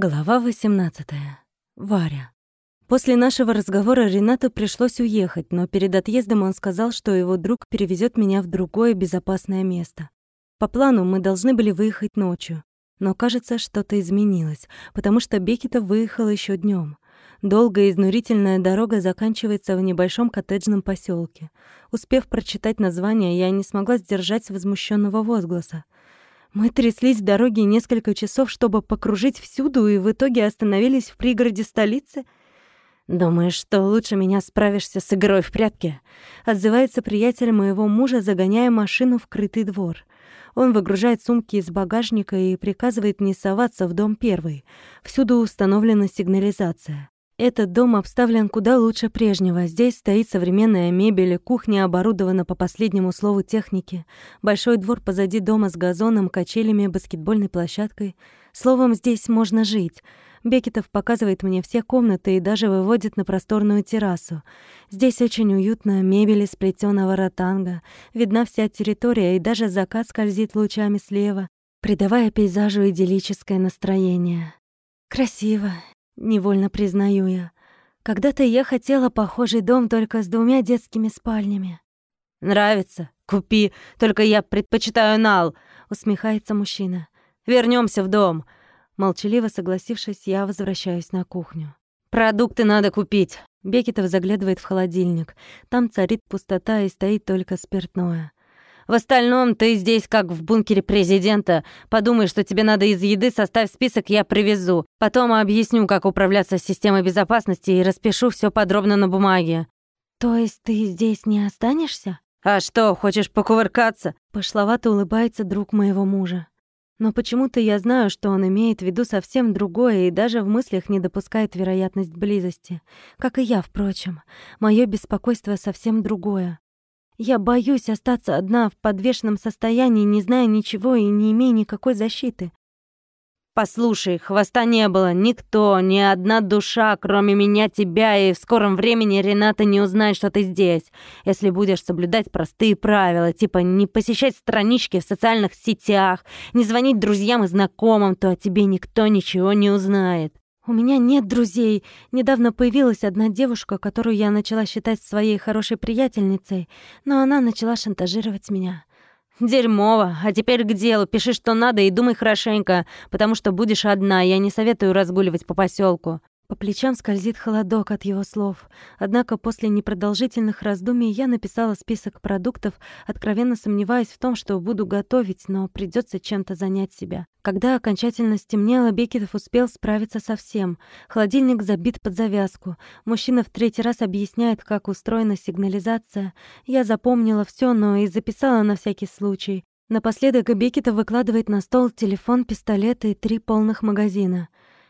Глава 18. Варя. После нашего разговора Ренату пришлось уехать, но перед отъездом он сказал, что его друг перевезет меня в другое безопасное место. По плану мы должны были выехать ночью, но, кажется, что-то изменилось, потому что Бекетов выехал еще днем. Долгая изнурительная дорога заканчивается в небольшом коттеджном поселке. Успев прочитать название, я не смогла сдержать возмущенного возгласа. Мы тряслись в дороге несколько часов, чтобы покружить всюду, и в итоге остановились в пригороде столицы. «Думаешь, что лучше меня справишься с игрой в прятки?» Отзывается приятель моего мужа, загоняя машину в крытый двор. Он выгружает сумки из багажника и приказывает не соваться в дом первый. Всюду установлена сигнализация. Этот дом обставлен куда лучше прежнего. Здесь стоит современная мебель, кухня оборудована по последнему слову техники, большой двор позади дома с газоном, качелями, баскетбольной площадкой. Словом, здесь можно жить. Бекетов показывает мне все комнаты и даже выводит на просторную террасу. Здесь очень уютно, мебель из плетёного ротанга, видна вся территория, и даже закат скользит лучами слева, придавая пейзажу идиллическое настроение. Красиво, Невольно признаю я. Когда-то я хотела похожий дом только с двумя детскими спальнями. «Нравится? Купи. Только я предпочитаю нал», — усмехается мужчина. Вернемся в дом». Молчаливо согласившись, я возвращаюсь на кухню. «Продукты надо купить». Бекетов заглядывает в холодильник. Там царит пустота и стоит только спиртное. В остальном ты здесь как в бункере президента. Подумай, что тебе надо из еды, составь список, я привезу. Потом объясню, как управляться системой безопасности и распишу все подробно на бумаге». «То есть ты здесь не останешься?» «А что, хочешь покувыркаться?» Пошловато улыбается друг моего мужа. Но почему-то я знаю, что он имеет в виду совсем другое и даже в мыслях не допускает вероятность близости. Как и я, впрочем. Моё беспокойство совсем другое. Я боюсь остаться одна в подвешенном состоянии, не зная ничего и не имея никакой защиты. Послушай, хвоста не было, никто, ни одна душа, кроме меня, тебя, и в скором времени Рената не узнает, что ты здесь. Если будешь соблюдать простые правила, типа не посещать странички в социальных сетях, не звонить друзьям и знакомым, то о тебе никто ничего не узнает. У меня нет друзей. Недавно появилась одна девушка, которую я начала считать своей хорошей приятельницей, но она начала шантажировать меня. Дерьмово. А теперь к делу. Пиши, что надо, и думай хорошенько, потому что будешь одна. Я не советую разгуливать по поселку. По плечам скользит холодок от его слов. Однако после непродолжительных раздумий я написала список продуктов, откровенно сомневаясь в том, что буду готовить, но придется чем-то занять себя. Когда окончательно стемнело, Бекетов успел справиться со всем. Холодильник забит под завязку. Мужчина в третий раз объясняет, как устроена сигнализация. Я запомнила все, но и записала на всякий случай. Напоследок Бекетов выкладывает на стол телефон, пистолет и три полных магазина.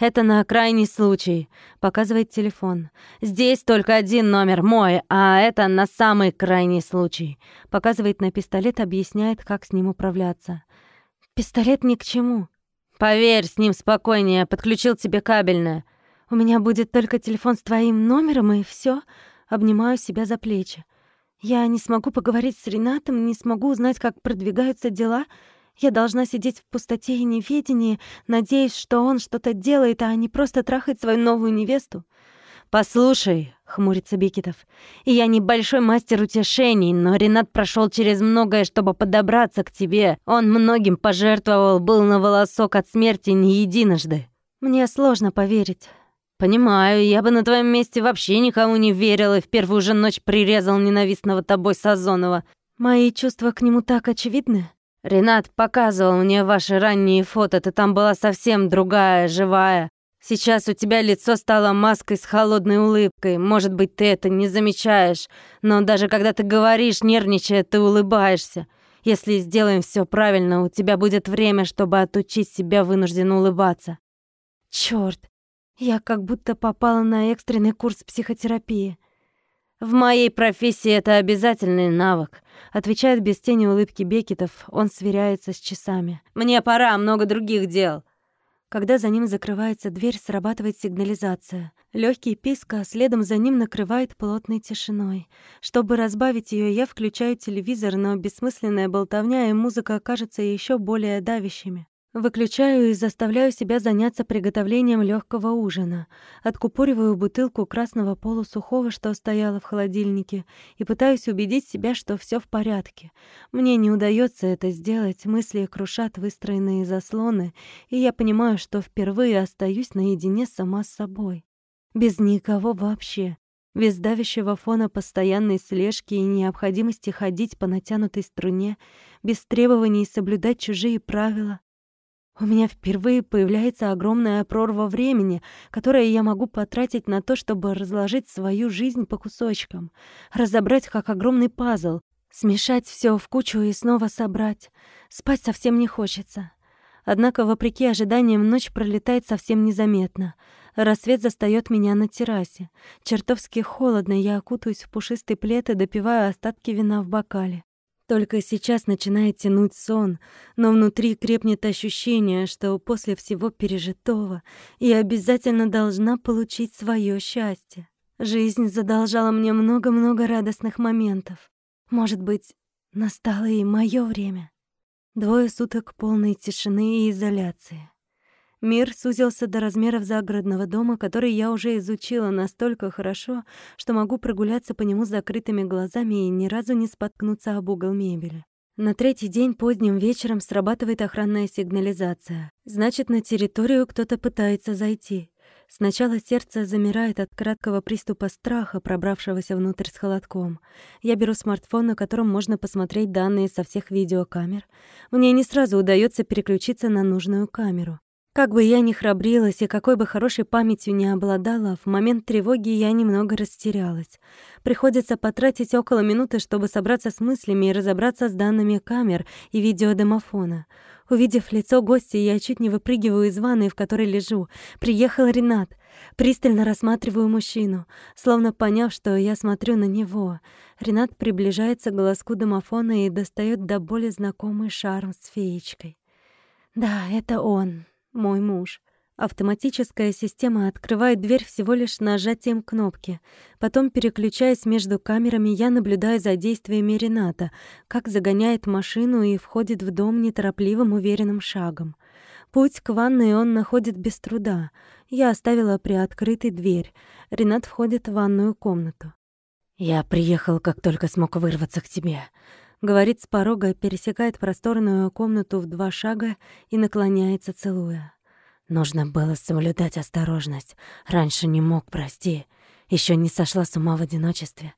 Это на крайний случай. Показывает телефон. Здесь только один номер мой, а это на самый крайний случай. Показывает на пистолет, объясняет, как с ним управляться. Пистолет ни к чему. Поверь, с ним спокойнее. Подключил тебе кабельное. У меня будет только телефон с твоим номером, и все. Обнимаю себя за плечи. Я не смогу поговорить с Ренатом, не смогу узнать, как продвигаются дела — я должна сидеть в пустоте и неведении, надеясь, что он что-то делает, а не просто трахает свою новую невесту. «Послушай», — хмурится Бекетов, — «я небольшой мастер утешений, но Ренат прошел через многое, чтобы подобраться к тебе. Он многим пожертвовал, был на волосок от смерти не единожды». «Мне сложно поверить». «Понимаю, я бы на твоем месте вообще никому не верил и в первую же ночь прирезал ненавистного тобой Сазонова». «Мои чувства к нему так очевидны?» Ренат показывал мне ваши ранние фото, ты там была совсем другая, живая. Сейчас у тебя лицо стало маской с холодной улыбкой. Может быть, ты это не замечаешь, но даже когда ты говоришь, нервничая, ты улыбаешься. Если сделаем все правильно, у тебя будет время, чтобы отучить себя вынужденно улыбаться. Черт, я как будто попала на экстренный курс психотерапии. «В моей профессии это обязательный навык», — отвечает без тени улыбки Бекетов. Он сверяется с часами. «Мне пора, много других дел». Когда за ним закрывается дверь, срабатывает сигнализация. Легкий писк, а следом за ним накрывает плотной тишиной. Чтобы разбавить ее, я включаю телевизор, но бессмысленная болтовня и музыка кажутся еще более давящими. Выключаю и заставляю себя заняться приготовлением легкого ужина. Откупориваю бутылку красного полусухого, что стояла в холодильнике, и пытаюсь убедить себя, что все в порядке. Мне не удается это сделать, мысли крушат выстроенные заслоны, и я понимаю, что впервые остаюсь наедине сама с собой. Без никого вообще. Без давящего фона постоянной слежки и необходимости ходить по натянутой струне, без требований соблюдать чужие правила. У меня впервые появляется огромная прорва времени, которое я могу потратить на то, чтобы разложить свою жизнь по кусочкам, разобрать как огромный пазл, смешать все в кучу и снова собрать. Спать совсем не хочется. Однако, вопреки ожиданиям, ночь пролетает совсем незаметно. Рассвет застаёт меня на террасе. Чертовски холодно, я окутаюсь в пушистый плед и допиваю остатки вина в бокале. Только сейчас начинает тянуть сон, но внутри крепнет ощущение, что после всего пережитого я обязательно должна получить свое счастье. Жизнь задолжала мне много-много радостных моментов. Может быть, настало и мое время. Двое суток полной тишины и изоляции. Мир сузился до размеров загородного дома, который я уже изучила настолько хорошо, что могу прогуляться по нему с закрытыми глазами и ни разу не споткнуться об угол мебели. На третий день поздним вечером срабатывает охранная сигнализация. Значит, на территорию кто-то пытается зайти. Сначала сердце замирает от краткого приступа страха, пробравшегося внутрь с холодком. Я беру смартфон, на котором можно посмотреть данные со всех видеокамер. Мне не сразу удается переключиться на нужную камеру. Как бы я ни храбрилась и какой бы хорошей памятью не обладала, в момент тревоги я немного растерялась. Приходится потратить около минуты, чтобы собраться с мыслями и разобраться с данными камер и видеодомофона. Увидев лицо гостя, я чуть не выпрыгиваю из ванной, в которой лежу. Приехал Ренат. Пристально рассматриваю мужчину, словно поняв, что я смотрю на него. Ренат приближается к глазку домофона и достает до боли знакомый шарм с феечкой. Да, это он мой муж. Автоматическая система открывает дверь всего лишь нажатием кнопки. Потом, переключаясь между камерами, я наблюдаю за действиями Рената, как загоняет машину и входит в дом неторопливым, уверенным шагом. Путь к ванной он находит без труда. Я оставила приоткрытой дверь. Ренат входит в ванную комнату. «Я приехал, как только смог вырваться к тебе», Говорит с порога, пересекает просторную комнату в два шага и наклоняется, целуя. Нужно было соблюдать осторожность. Раньше не мог, прости. Еще не сошла с ума в одиночестве.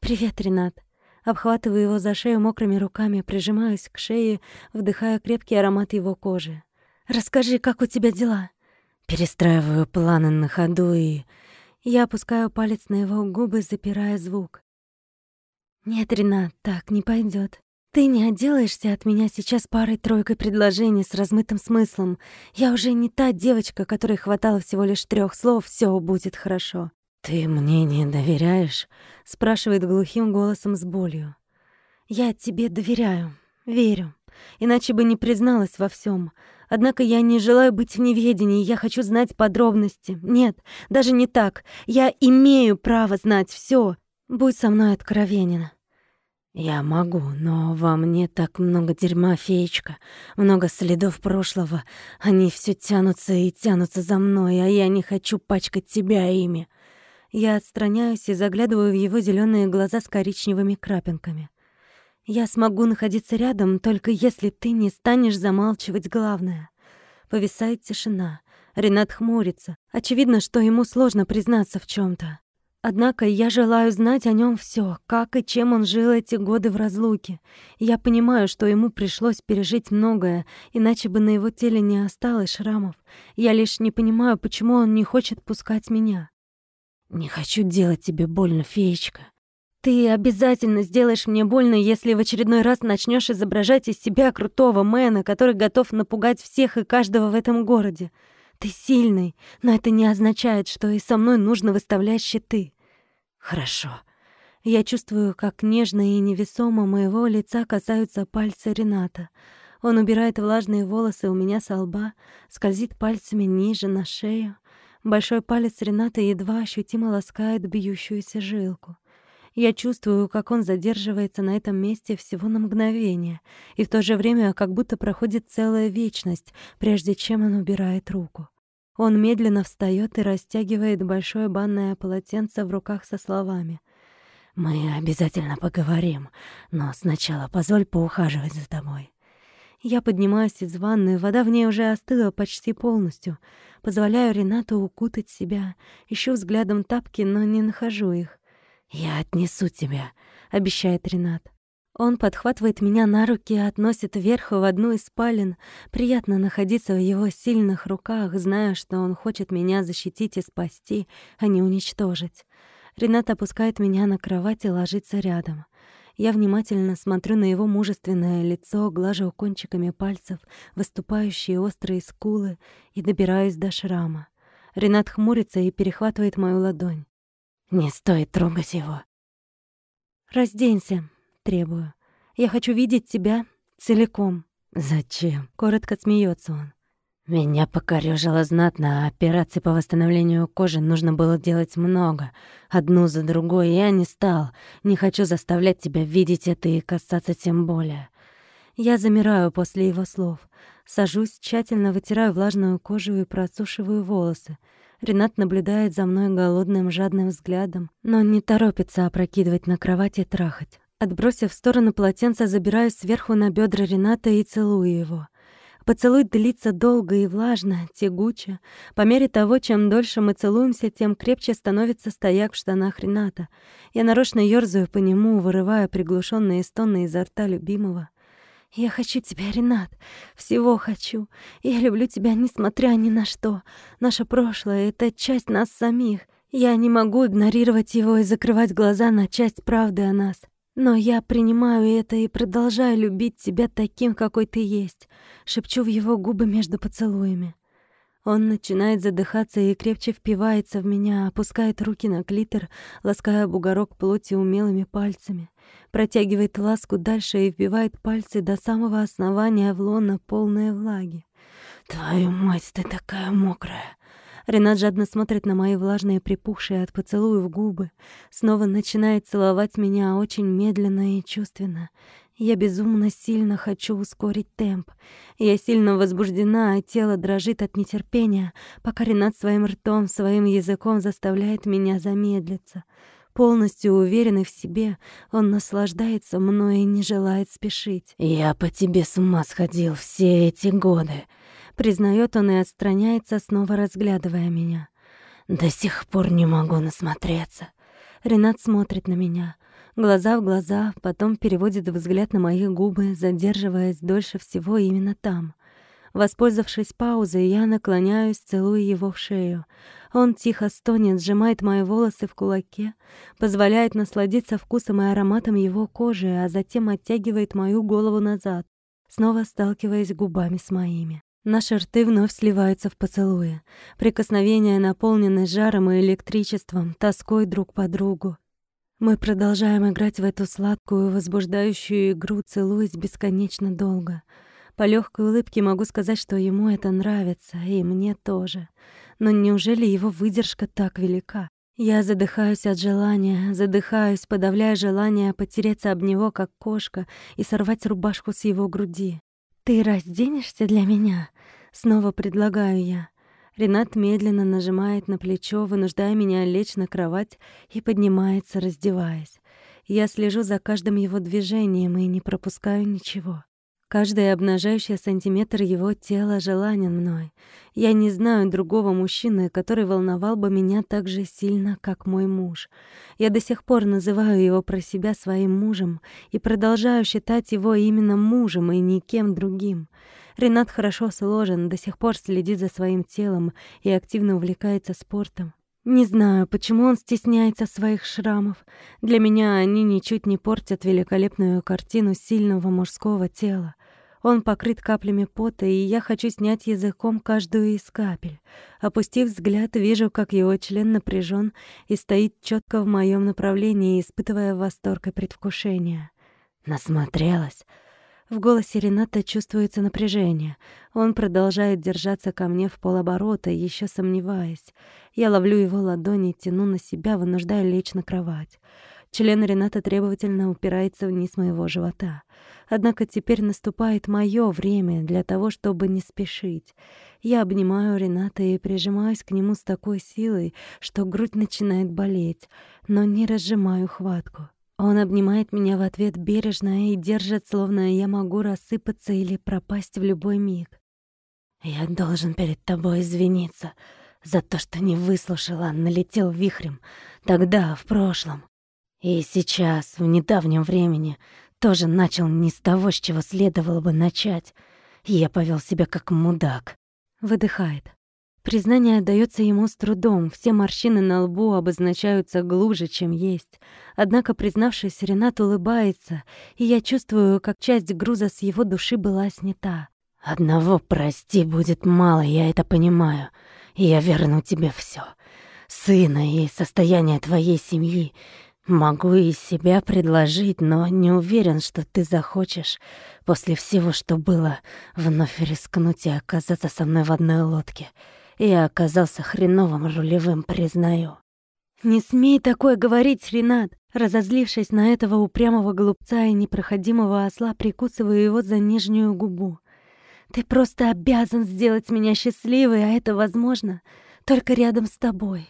«Привет, Ренат». Обхватываю его за шею мокрыми руками, прижимаюсь к шее, вдыхая крепкий аромат его кожи. «Расскажи, как у тебя дела?» Перестраиваю планы на ходу и... Я опускаю палец на его губы, запирая звук. «Нет, Ренат, так не пойдет. Ты не отделаешься от меня сейчас парой-тройкой предложений с размытым смыслом. Я уже не та девочка, которой хватало всего лишь трех слов «все будет хорошо». «Ты мне не доверяешь?» — спрашивает глухим голосом с болью. «Я тебе доверяю, верю. Иначе бы не призналась во всем. Однако я не желаю быть в неведении, я хочу знать подробности. Нет, даже не так. Я имею право знать все. Будь со мной откровенен. «Я могу, но во мне так много дерьма, феечка, много следов прошлого. Они все тянутся и тянутся за мной, а я не хочу пачкать тебя ими». Я отстраняюсь и заглядываю в его зеленые глаза с коричневыми крапинками. «Я смогу находиться рядом, только если ты не станешь замалчивать главное». Повисает тишина. Ренат хмурится. Очевидно, что ему сложно признаться в чем то Однако я желаю знать о нем все, как и чем он жил эти годы в разлуке. Я понимаю, что ему пришлось пережить многое, иначе бы на его теле не осталось шрамов. Я лишь не понимаю, почему он не хочет пускать меня. «Не хочу делать тебе больно, феечка». «Ты обязательно сделаешь мне больно, если в очередной раз начнешь изображать из себя крутого мэна, который готов напугать всех и каждого в этом городе. Ты сильный, но это не означает, что и со мной нужно выставлять щиты». Хорошо. Я чувствую, как нежно и невесомо моего лица касаются пальцы Рената. Он убирает влажные волосы у меня со лба, скользит пальцами ниже на шею. Большой палец Рената едва ощутимо ласкает бьющуюся жилку. Я чувствую, как он задерживается на этом месте всего на мгновение, и в то же время как будто проходит целая вечность, прежде чем он убирает руку. Он медленно встаёт и растягивает большое банное полотенце в руках со словами. «Мы обязательно поговорим, но сначала позволь поухаживать за тобой». Я поднимаюсь из ванны, вода в ней уже остыла почти полностью. Позволяю Ренату укутать себя. Ищу взглядом тапки, но не нахожу их. «Я отнесу тебя», — обещает Ренат. Он подхватывает меня на руки и относит вверх в одну из спален. Приятно находиться в его сильных руках, зная, что он хочет меня защитить и спасти, а не уничтожить. Ренат опускает меня на кровать и ложится рядом. Я внимательно смотрю на его мужественное лицо, глажу кончиками пальцев выступающие острые скулы и добираюсь до шрама. Ренат хмурится и перехватывает мою ладонь. «Не стоит трогать его». «Разденься», — требую. «Я хочу видеть тебя целиком». «Зачем?» — коротко смеется он. Меня покорёжило знатно, а операций по восстановлению кожи нужно было делать много. Одну за другой я не стал. Не хочу заставлять тебя видеть это и касаться тем более. Я замираю после его слов. Сажусь, тщательно вытираю влажную кожу и просушиваю волосы. Ренат наблюдает за мной голодным, жадным взглядом, но не торопится опрокидывать на кровати трахать. Отбросив в сторону полотенца, забираюсь сверху на бедра Рената и целую его. Поцелуй длится долго и влажно, тягуче. По мере того, чем дольше мы целуемся, тем крепче становится стояк в штанах Рената. Я нарочно ёрзаю по нему, вырывая приглушенные стоны изо рта любимого. «Я хочу тебя, Ренат, всего хочу. Я люблю тебя, несмотря ни на что. Наше прошлое — это часть нас самих. Я не могу игнорировать его и закрывать глаза на часть правды о нас. Но я принимаю это и продолжаю любить тебя таким, какой ты есть, шепчу в его губы между поцелуями. Он начинает задыхаться и крепче впивается в меня, опускает руки на клитор, лаская бугорок плоти умелыми пальцами, протягивает ласку дальше и вбивает пальцы до самого основания в лона полной влаги. «Твою мать, ты такая мокрая!» Ренат жадно смотрит на мои влажные, припухшие от поцелуев губы. Снова начинает целовать меня очень медленно и чувственно. Я безумно сильно хочу ускорить темп. Я сильно возбуждена, а тело дрожит от нетерпения, пока Ренат своим ртом, своим языком заставляет меня замедлиться. Полностью уверенный в себе, он наслаждается мной и не желает спешить. «Я по тебе с ума сходил все эти годы», Признает он и отстраняется, снова разглядывая меня. До сих пор не могу насмотреться. Ренат смотрит на меня. Глаза в глаза, потом переводит взгляд на мои губы, задерживаясь дольше всего именно там. Воспользовавшись паузой, я наклоняюсь, целую его в шею. Он тихо стонет, сжимает мои волосы в кулаке, позволяет насладиться вкусом и ароматом его кожи, а затем оттягивает мою голову назад, снова сталкиваясь губами с моими. Наши рты вновь сливаются в поцелуе. Прикосновения наполнены жаром и электричеством, тоской друг по другу. Мы продолжаем играть в эту сладкую, возбуждающую игру, целуясь бесконечно долго. По легкой улыбке могу сказать, что ему это нравится, и мне тоже. Но неужели его выдержка так велика? Я задыхаюсь от желания, задыхаюсь, подавляя желание потереться об него, как кошка, и сорвать рубашку с его груди. «Ты разденешься для меня?» — снова предлагаю я. Ренат медленно нажимает на плечо, вынуждая меня лечь на кровать и поднимается, раздеваясь. Я слежу за каждым его движением и не пропускаю ничего. Каждый обнажающий сантиметр его тела желанен мной. Я не знаю другого мужчины, который волновал бы меня так же сильно, как мой муж. Я до сих пор называю его про себя своим мужем и продолжаю считать его именно мужем и никем другим. Ренат хорошо сложен, до сих пор следит за своим телом и активно увлекается спортом. Не знаю, почему он стесняется своих шрамов. Для меня они ничуть не портят великолепную картину сильного мужского тела. Он покрыт каплями пота, и я хочу снять языком каждую из капель. Опустив взгляд, вижу, как его член напряжен и стоит четко в моем направлении, испытывая восторг и предвкушение. Насмотрелась. В голосе Рената чувствуется напряжение. Он продолжает держаться ко мне в полоборота, еще сомневаясь. Я ловлю его ладони, тяну на себя, вынуждая лечь на кровать. Член Рената требовательно упирается вниз моего живота. Однако теперь наступает мое время для того, чтобы не спешить. Я обнимаю Рената и прижимаюсь к нему с такой силой, что грудь начинает болеть, но не разжимаю хватку. Он обнимает меня в ответ бережно и держит, словно я могу рассыпаться или пропасть в любой миг. «Я должен перед тобой извиниться за то, что не выслушала, налетел вихрем. Тогда, в прошлом. И сейчас, в недавнем времени, тоже начал не с того, с чего следовало бы начать. Я повел себя как мудак. Выдыхает. Признание отдаётся ему с трудом, все морщины на лбу обозначаются глубже, чем есть. Однако, признавшись, Ренат улыбается, и я чувствую, как часть груза с его души была снята. «Одного прости будет мало, я это понимаю, и я верну тебе всё. Сына и состояние твоей семьи, Могу и себя предложить, но не уверен, что ты захочешь после всего, что было, вновь рискнуть и оказаться со мной в одной лодке. Я оказался хреновым рулевым, признаю. «Не смей такое говорить, Ренат!» Разозлившись на этого упрямого голубца и непроходимого осла, прикусываю его за нижнюю губу. «Ты просто обязан сделать меня счастливой, а это возможно только рядом с тобой».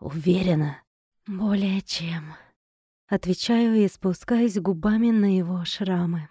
«Уверена?» «Более чем». Отвечаю и спускаюсь губами на его шрамы.